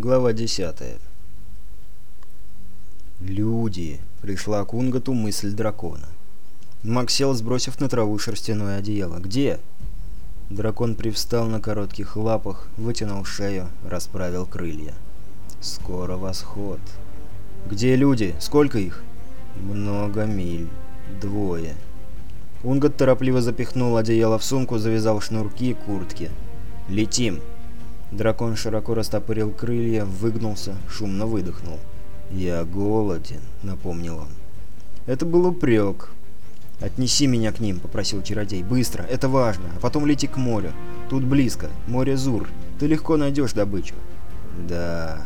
Глава 10. «Люди!» — пришла к Унготу мысль дракона. Мак сел, сбросив на траву шерстяное одеяло. «Где?» Дракон привстал на коротких лапах, вытянул шею, расправил крылья. «Скоро восход!» «Где люди? Сколько их?» «Много миль. Двое». Унгот торопливо запихнул одеяло в сумку, завязал шнурки куртки. «Летим!» Дракон широко растопырил крылья, выгнулся, шумно выдохнул. «Я голоден», — напомнил он. Это был упрек. «Отнеси меня к ним», — попросил чародей. «Быстро, это важно. А потом лети к морю. Тут близко. Море Зур. Ты легко найдешь добычу». «Да...»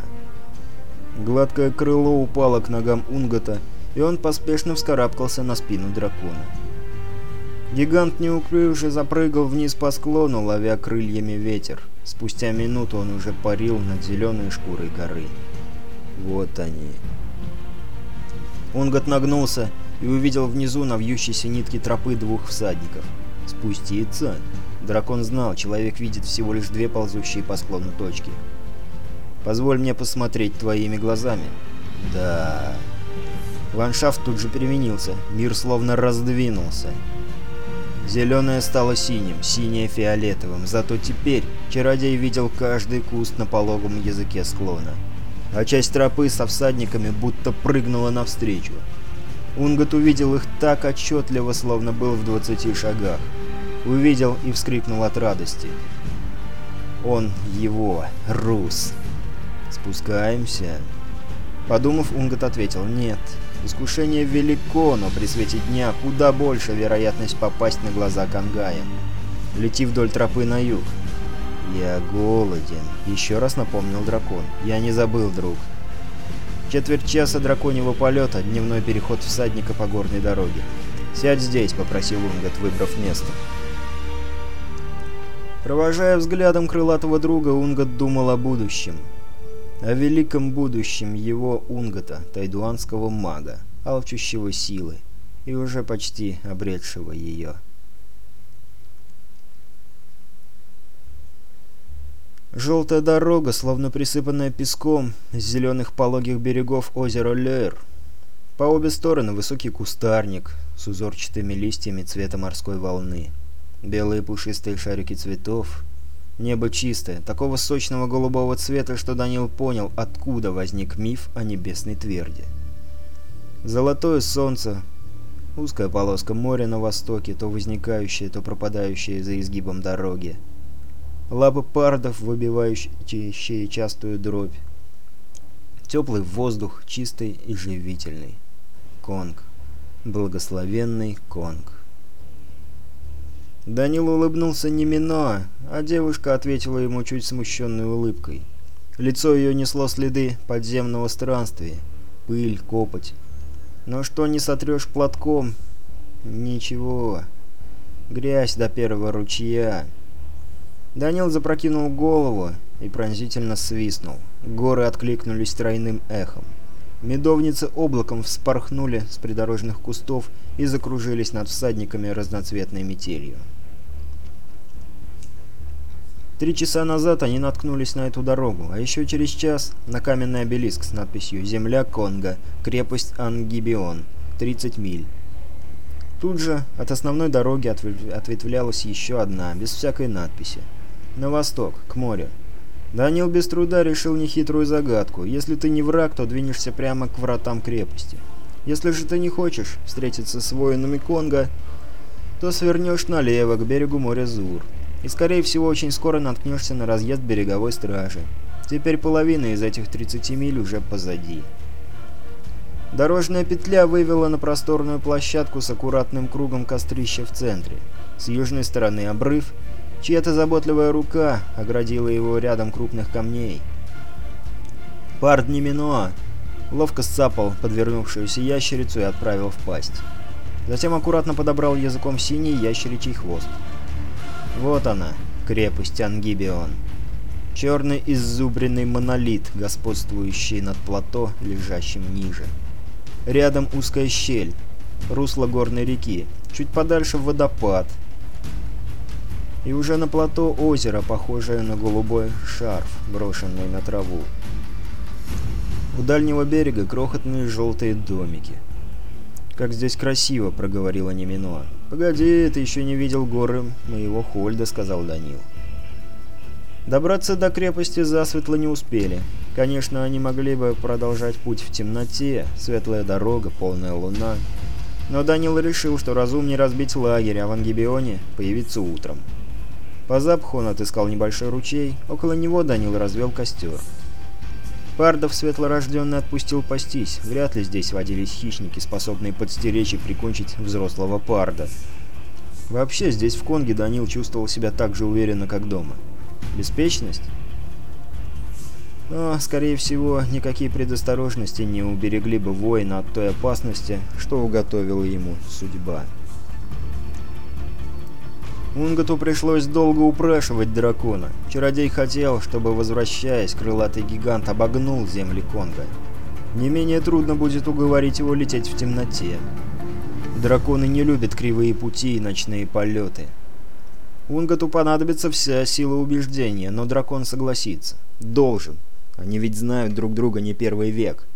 Гладкое крыло упало к ногам Унгота, и он поспешно вскарабкался на спину дракона. Гигант неуклюже запрыгал вниз по склону, ловя крыльями ветер. Спустя минуту он уже парил над зеленой шкурой горы. Вот они. Унгот нагнулся и увидел внизу на вьющейся нитке тропы двух всадников. «Спуститься?» Дракон знал, человек видит всего лишь две ползущие по склону точки. «Позволь мне посмотреть твоими глазами». «Да...» Ландшафт тут же переменился, мир словно раздвинулся. Зеленое стало синим, синее фиолетовым, зато теперь чародей видел каждый куст на пологом языке склона. А часть тропы со всадниками будто прыгнула навстречу. Унгат увидел их так отчетливо, словно был в 20 шагах. Увидел и вскрикнул от радости. Он его, Рус. «Спускаемся?» Подумав, Унгат ответил «Нет». Искушение велико, но при свете дня куда больше вероятность попасть на глаза Кангая. Лети вдоль тропы на юг. «Я голоден», — еще раз напомнил дракон. «Я не забыл, друг». Четверть часа драконьего полета, дневной переход всадника по горной дороге. «Сядь здесь», — попросил Унгат, выбрав место. Провожая взглядом крылатого друга, Унгат думал о будущем о великом будущем его унгота, тайдуанского мага, алчущего силы и уже почти обретшего ее. Желтая дорога, словно присыпанная песком с зеленых пологих берегов озера Лейр. По обе стороны высокий кустарник с узорчатыми листьями цвета морской волны. Белые пушистые шарики цветов, Небо чистое, такого сочного голубого цвета, что Данил понял, откуда возник миф о небесной тверди. Золотое солнце, узкая полоска моря на востоке, то возникающее, то пропадающее за изгибом дороги. Лапы пардов, выбивающие частую дробь. Теплый воздух, чистый и живительный. Конг. Благословенный Конг. Данил улыбнулся не Миноа, а девушка ответила ему чуть смущенной улыбкой. Лицо ее несло следы подземного странствия, пыль, копоть. Но что не сотрешь платком? Ничего. Грязь до первого ручья. Данил запрокинул голову и пронзительно свистнул. Горы откликнулись тройным эхом. Медовницы облаком вспорхнули с придорожных кустов и закружились над всадниками разноцветной метелью. Три часа назад они наткнулись на эту дорогу, а еще через час на каменный обелиск с надписью «Земля Конго, крепость Ангибион, 30 миль». Тут же от основной дороги ответвлялась еще одна, без всякой надписи. На восток, к морю. Данил без труда решил нехитрую загадку. Если ты не враг, то двинешься прямо к вратам крепости. Если же ты не хочешь встретиться с воинами Конго, то свернешь налево к берегу моря Зур и, скорее всего, очень скоро наткнешься на разъезд береговой стражи. Теперь половина из этих 30 миль уже позади. Дорожная петля вывела на просторную площадку с аккуратным кругом кострища в центре. С южной стороны обрыв, чья-то заботливая рука оградила его рядом крупных камней. Пар Миноа ловко сцапал подвернувшуюся ящерицу и отправил в пасть. Затем аккуратно подобрал языком синий ящеричий хвост. Вот она, крепость Ангибион. Черный иззубренный монолит, господствующий над плато, лежащим ниже. Рядом узкая щель, русло горной реки, чуть подальше водопад. И уже на плато озеро, похожее на голубой шарф, брошенный на траву. У дальнего берега крохотные желтые домики – как здесь красиво», — проговорила Немино. «Погоди, ты еще не видел горы моего Хольда», — сказал Данил. Добраться до крепости засветло не успели. Конечно, они могли бы продолжать путь в темноте, светлая дорога, полная луна. Но Данил решил, что разумнее разбить лагерь, а в Ангибионе появиться утром. По запаху он отыскал небольшой ручей, около него Данил развел костер. Пардов светлорожденно отпустил пастись. Вряд ли здесь водились хищники, способные подстеречь и прикончить взрослого парда. Вообще, здесь в Конге Данил чувствовал себя так же уверенно, как дома. Беспечность? Но, скорее всего, никакие предосторожности не уберегли бы воина от той опасности, что уготовила ему судьба. Унгату пришлось долго упрашивать дракона. Чародей хотел, чтобы, возвращаясь, крылатый гигант обогнул земли Конга. Не менее трудно будет уговорить его лететь в темноте. Драконы не любят кривые пути и ночные полеты. Унгату понадобится вся сила убеждения, но дракон согласится. Должен. Они ведь знают друг друга не первый век.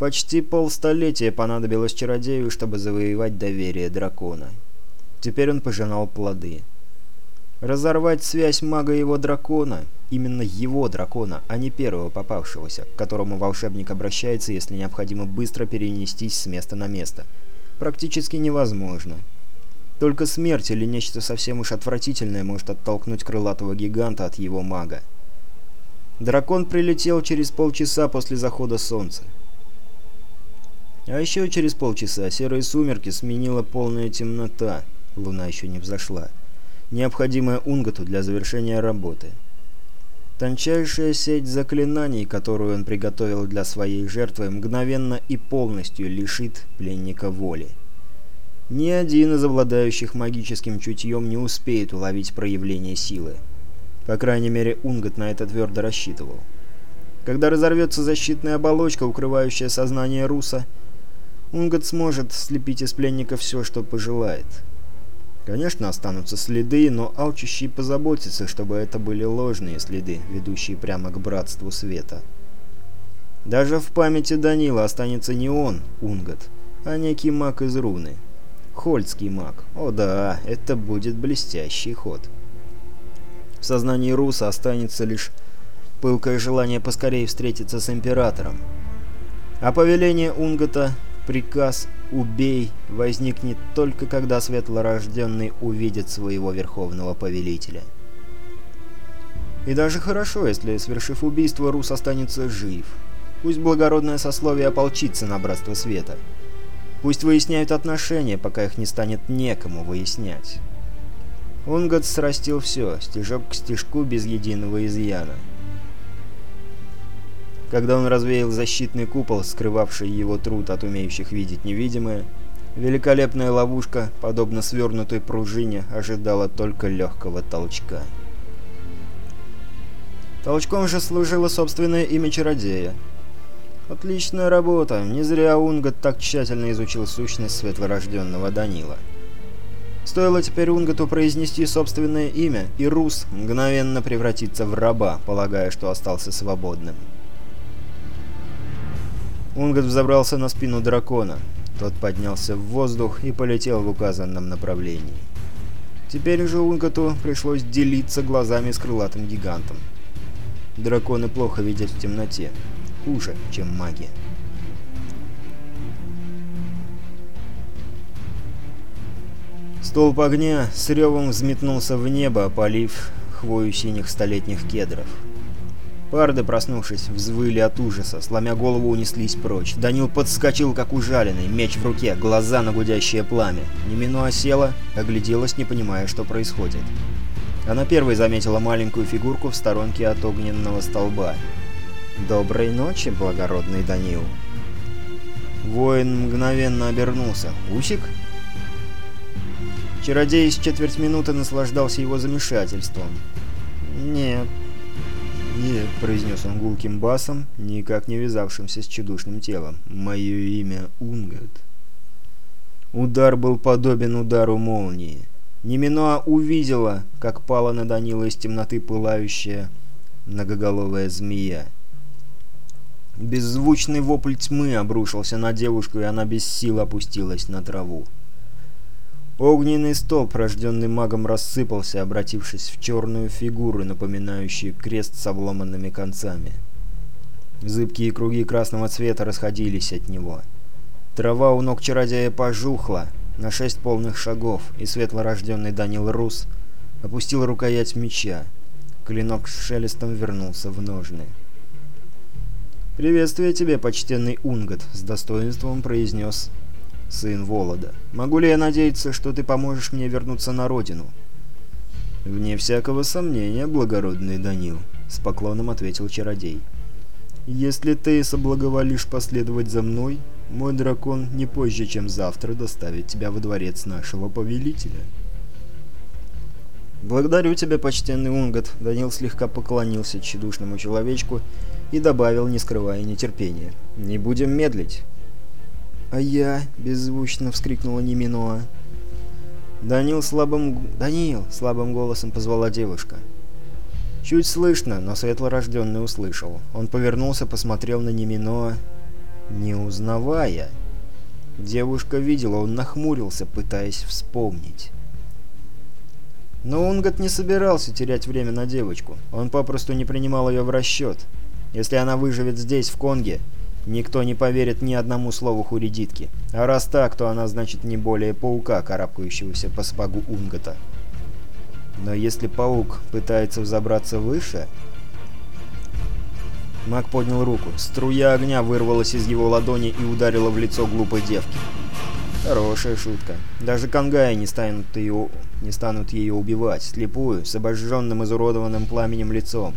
Почти полстолетия понадобилось чародею, чтобы завоевать доверие дракона. Теперь он пожинал плоды. Разорвать связь мага и его дракона, именно его дракона, а не первого попавшегося, к которому волшебник обращается, если необходимо быстро перенестись с места на место, практически невозможно. Только смерть или нечто совсем уж отвратительное может оттолкнуть крылатого гиганта от его мага. Дракон прилетел через полчаса после захода солнца. А еще через полчаса серые сумерки сменила полная темнота — Луна еще не взошла. Необходимая Унготу для завершения работы. Тончайшая сеть заклинаний, которую он приготовил для своей жертвы, мгновенно и полностью лишит пленника воли. Ни один из обладающих магическим чутьем не успеет уловить проявление силы. По крайней мере, Унгот на это твердо рассчитывал. Когда разорвется защитная оболочка, укрывающая сознание Руса, Унгот сможет слепить из пленника все, что пожелает. Конечно, останутся следы, но алчущие позаботятся, чтобы это были ложные следы, ведущие прямо к Братству Света. Даже в памяти Данила останется не он, Унгат, а некий маг из руны. Хольдский маг. О да, это будет блестящий ход. В сознании Руса останется лишь пылкое желание поскорее встретиться с Императором. А повеление Унгата Приказ «убей» возникнет только когда светлорожденный увидит своего верховного повелителя. И даже хорошо, если, свершив убийство, Рус останется жив. Пусть благородное сословие ополчится на Братство Света. Пусть выясняют отношения, пока их не станет некому выяснять. Унгот срастил все, стежок к стежку без единого изъяна. Когда он развеял защитный купол, скрывавший его труд от умеющих видеть невидимое, великолепная ловушка, подобно свернутой пружине, ожидала только легкого толчка. Толчком же служило собственное имя чародея. Отличная работа, не зря Унгат так тщательно изучил сущность светлорожденного Данила. Стоило теперь Унгату произнести собственное имя, и Рус мгновенно превратится в раба, полагая, что остался свободным. Унгот взобрался на спину дракона. Тот поднялся в воздух и полетел в указанном направлении. Теперь же Унготу пришлось делиться глазами с крылатым гигантом. Драконы плохо видят в темноте. Хуже, чем маги. Столб огня с ревом взметнулся в небо, полив хвою синих столетних кедров. Парды, проснувшись, взвыли от ужаса, сломя голову унеслись прочь. Данил подскочил, как ужаленный, меч в руке, глаза на гудящее пламя. Немино осела, огляделась, не понимая, что происходит. Она первой заметила маленькую фигурку в сторонке от огненного столба. «Доброй ночи, благородный Данил!» Воин мгновенно обернулся. «Усик?» Чародей с четверть минуты наслаждался его замешательством. «Нет, «Нет», — произнес он гулким басом, никак не вязавшимся с чудушным телом. «Мое имя Унгат. Удар был подобен удару молнии. Неминоа увидела, как пала на Данила из темноты пылающая многоголовая змея. Беззвучный вопль тьмы обрушился на девушку, и она без сил опустилась на траву. Огненный столб, рожденный магом, рассыпался, обратившись в черную фигуру, напоминающую крест с обломанными концами. Зыбкие круги красного цвета расходились от него. Трава у ног чародея пожухла на шесть полных шагов, и светлорожденный Данил Рус опустил рукоять меча. Клинок с шелестом вернулся в ножны. «Приветствие тебе, почтенный Унгот!» — с достоинством произнес сын Волода. Могу ли я надеяться, что ты поможешь мне вернуться на родину?» «Вне всякого сомнения, благородный Данил», — с поклоном ответил чародей. «Если ты соблаговолишь последовать за мной, мой дракон не позже, чем завтра доставит тебя во дворец нашего повелителя». «Благодарю тебя, почтенный Унгот», — Данил слегка поклонился тщедушному человечку и добавил, не скрывая нетерпения. «Не будем медлить». «А я!» — беззвучно вскрикнула Неминоа. Данил слабым... Даниил — слабым голосом позвала девушка. Чуть слышно, но светлорожденный услышал. Он повернулся, посмотрел на Неминоа, не узнавая. Девушка видела, он нахмурился, пытаясь вспомнить. Но Унгот не собирался терять время на девочку. Он попросту не принимал ее в расчет. Если она выживет здесь, в Конге, Никто не поверит ни одному слову Хуридитки. А раз так, то она значит не более паука, карабкающегося по спагу Унгата. Но если паук пытается взобраться выше... Маг поднял руку. Струя огня вырвалась из его ладони и ударила в лицо глупой девки. Хорошая шутка. Даже конгаи не станут ее, не станут ее убивать, слепую, с обожженным изуродованным пламенем лицом.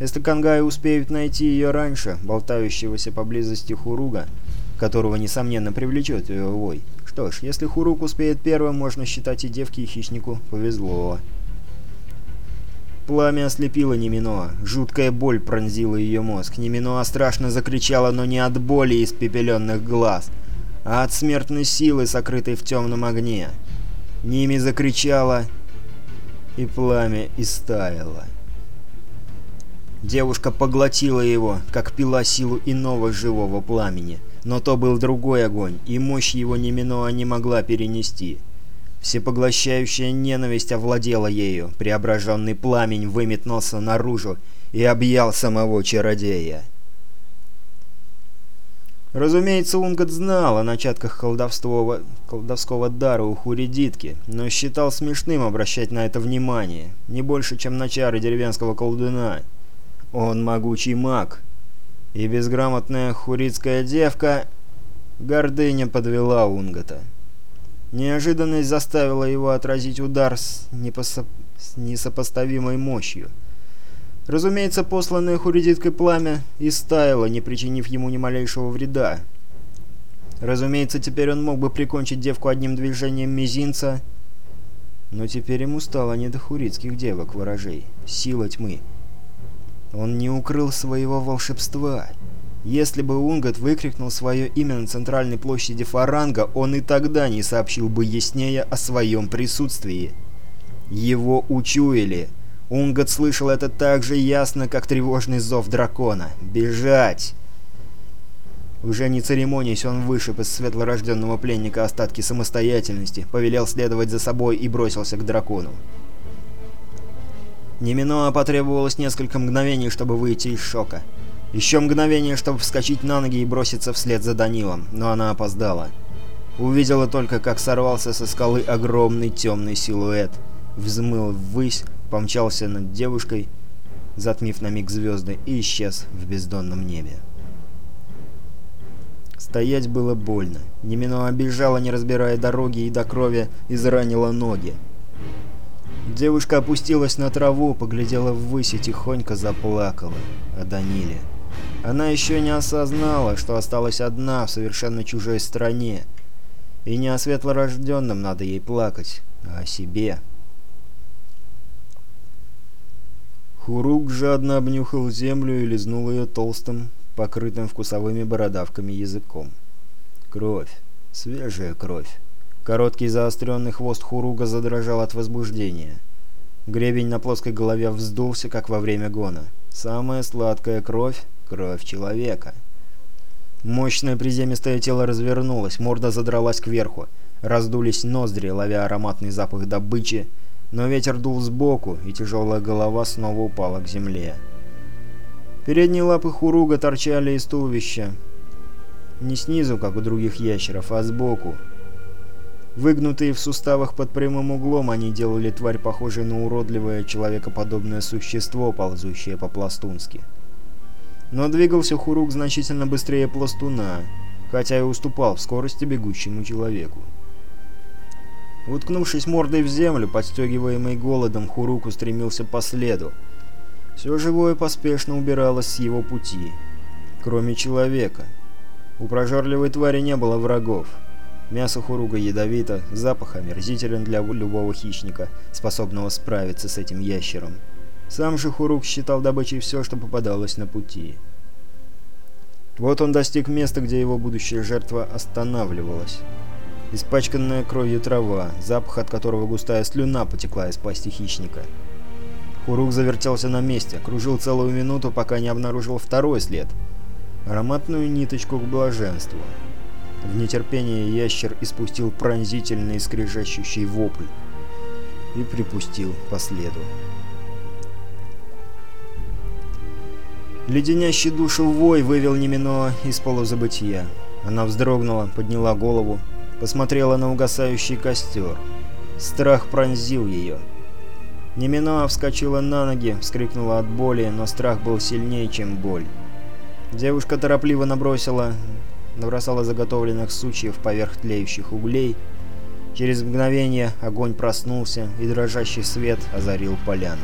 Если Кангай успеет найти ее раньше, болтающегося поблизости Хуруга, которого, несомненно, привлечет ее э, вой. Что ж, если Хурук успеет первым, можно считать и девке, и хищнику повезло. Пламя ослепило Неминоа. Жуткая боль пронзила ее мозг. Неминоа страшно закричала, но не от боли из испепеленных глаз, а от смертной силы, сокрытой в темном огне. Ними закричала, и пламя истаяло. Девушка поглотила его, как пила силу иного живого пламени. Но то был другой огонь, и мощь его Неминоа не могла перенести. Всепоглощающая ненависть овладела ею, преображенный пламень выметнулся наружу и объял самого чародея. Разумеется, Унгот знал о начатках колдовского, колдовского дара у хуридитки, но считал смешным обращать на это внимание, не больше, чем на чары деревенского колдуна. Он могучий маг. И безграмотная хурицкая девка... Гордыня подвела Унгата. Неожиданность заставила его отразить удар с, непосо... с несопоставимой мощью. Разумеется, посланное хуридиткой пламя и стаяло, не причинив ему ни малейшего вреда. Разумеется, теперь он мог бы прикончить девку одним движением мизинца, но теперь ему стало не до хурицких девок, ворожей, сила тьмы. Он не укрыл своего волшебства. Если бы Унгат выкрикнул свое имя на центральной площади Фаранга, он и тогда не сообщил бы яснее о своем присутствии. Его учуяли. Унгат слышал это так же ясно, как тревожный зов дракона. «Бежать!» Уже не церемонясь, он вышиб из светлорожденного пленника остатки самостоятельности, повелел следовать за собой и бросился к дракону. Неминуа потребовалось несколько мгновений, чтобы выйти из шока. Еще мгновение, чтобы вскочить на ноги и броситься вслед за Данилом, но она опоздала. Увидела только, как сорвался со скалы огромный темный силуэт. Взмыл ввысь, помчался над девушкой, затмив на миг звезды, и исчез в бездонном небе. Стоять было больно. Немино обижала, не разбирая дороги, и до крови изранила ноги. Девушка опустилась на траву, поглядела ввысь и тихонько заплакала о Даниле. Она еще не осознала, что осталась одна в совершенно чужой стране. И не о светлорожденном надо ей плакать, а о себе. Хурук жадно обнюхал землю и лизнул ее толстым, покрытым вкусовыми бородавками языком. Кровь. Свежая кровь. Короткий заостренный хвост хуруга задрожал от возбуждения. Гребень на плоской голове вздулся, как во время гона. Самая сладкая кровь — кровь человека. Мощное приземистое тело развернулось, морда задралась кверху. Раздулись ноздри, ловя ароматный запах добычи, но ветер дул сбоку, и тяжелая голова снова упала к земле. Передние лапы хуруга торчали из туловища. Не снизу, как у других ящеров, а сбоку, Выгнутые в суставах под прямым углом, они делали тварь похожей на уродливое человекоподобное существо, ползущее по-пластунски. Но двигался Хурук значительно быстрее пластуна, хотя и уступал в скорости бегущему человеку. Уткнувшись мордой в землю, подстегиваемый голодом, Хурук устремился по следу. Все живое поспешно убиралось с его пути, кроме человека. У прожорливой твари не было врагов. Мясо хуруга ядовито, запах омерзителен для любого хищника, способного справиться с этим ящером. Сам же хуруг считал добычей все, что попадалось на пути. Вот он достиг места, где его будущая жертва останавливалась. Испачканная кровью трава, запах от которого густая слюна потекла из пасти хищника. Хурук завертелся на месте, кружил целую минуту, пока не обнаружил второй след. Ароматную ниточку к блаженству. В нетерпении ящер испустил пронзительный скрежещущий вопль и припустил по следу. Леденящий душу вой вывел Немино из полузабытия. Она вздрогнула, подняла голову, посмотрела на угасающий костер. Страх пронзил ее. Немино вскочила на ноги, вскрикнула от боли, но страх был сильнее, чем боль. Девушка торопливо набросила набросала заготовленных сучьев поверх тлеющих углей. Через мгновение огонь проснулся, и дрожащий свет озарил поляну.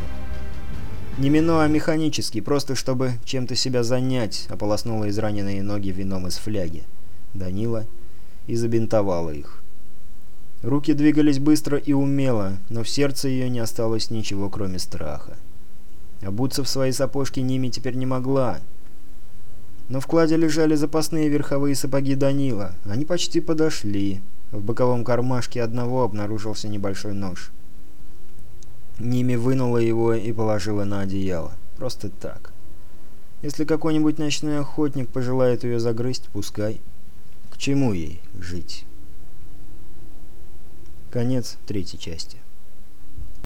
Не мино, а механически, просто чтобы чем-то себя занять, ополоснула израненные ноги вином из фляги. Данила и забинтовала их. Руки двигались быстро и умело, но в сердце ее не осталось ничего, кроме страха. Обуться в свои сапожки Ними теперь не могла, на вкладе лежали запасные верховые сапоги Данила. Они почти подошли. В боковом кармашке одного обнаружился небольшой нож. Ними вынула его и положила на одеяло. Просто так. Если какой-нибудь ночной охотник пожелает ее загрызть, пускай. К чему ей жить? Конец третьей части.